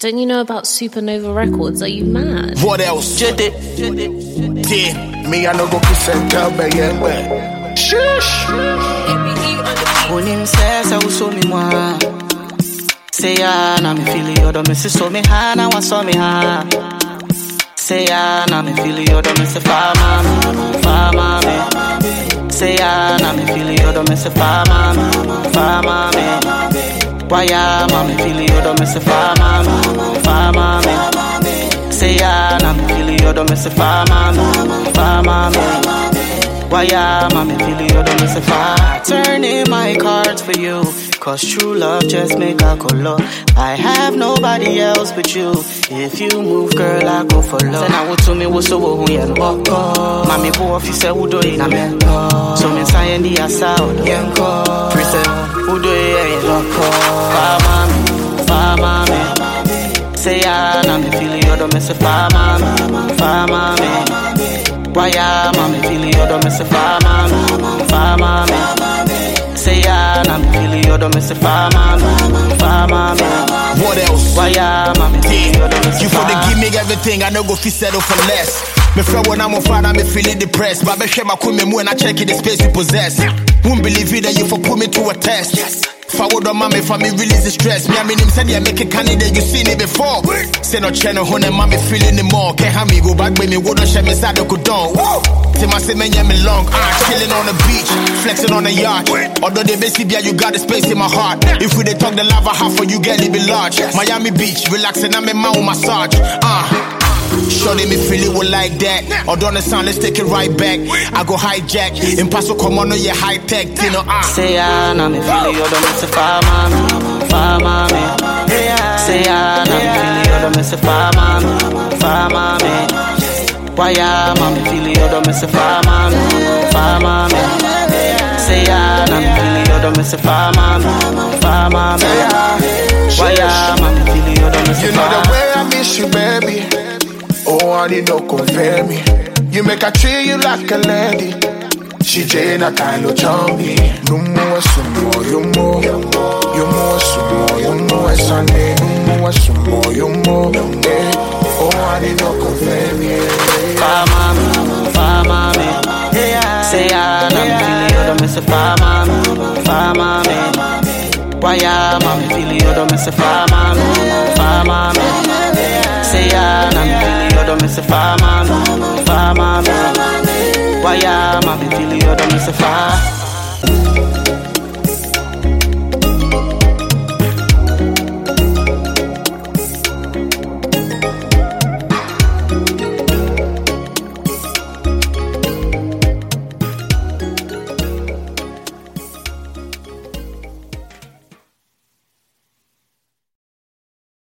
Don't you know about Supernova Records? Are you mad? What else? Yeah, me I no go kiss and tell me yeah, well. Shush. Unim says I will show me more. Say ah, ya na me feel you do me say so me ha na wa so me ha. Say ah, ya na me feel you do me say ah, fa mama fa mama. Say ya na me feel you do me say fa mama fa mama. Why ya mama feel you do me say fa mama fa mama. Say ya na me feel you do me say fa mama fa mama. Why ya mama feel you don't me say fa Turning my cards for you Cause true love just make a color. I have nobody else but you. If you move girl I go for love. Send out to me wo so wo hu yen boko Mami po ofi se udo ina me. So me sa yen di asa odo yen ko Prise udo ye yen loko na me feel you do me say fa mami, fa mami why ya mami feel you do me say fa mami, fa. Say ya na me feel you do me say fa mami, fa. What else? Why ya mami feel you do me say You for the give me everything, I no go fi settle for less. Me feel when I'm on fire, me feeling depressed. But I share my queen me when I check in the space you possess. Won't believe it that you for put me to a test. Forward on mommy for me release the stress. Me I mean him said yeah make a candidate you seen it before. Say no channel hone mommy feeling the more. Can't have me go back with me wouldn't share me side go down. Say my say man yeah me long. Ah chilling on the beach, flexing on the yacht. Although they basically yeah, you got the space in my heart. If we they talk the lava half for you get it be large. Miami Beach, relaxing I'm in my own massage. Ah. Shorty me feel it will like that. Although the sound, let's take it right back. I go hijack. Impasso come on, yeah high tech. You know, ah. Say ah, ya na me feel you do me say ah, fa mami, fa mami. Say ya na me feel you do me say fa mami, fa mami. Why ah, ya mami feel you do me say fa mami, fa mami. Say ya na me feel you do me say fa mami, fa mami. Why ya mami feel you do me say You know the way I miss you, baby. Oh, I need no confirm me. You make her treat you like a lady. She Jane Kylo Chombi. No more, some more, you more. You more, some more, you more. Sunday, no more, some more, you more. Eh. Oh, I need no confirm me. fa mami, fa mami. Say ya na me feel you do me say fa mami, fa mami. Why ya mami feel you do me say fa mami, fa mami, fa. Why ya mami feel you do me say fa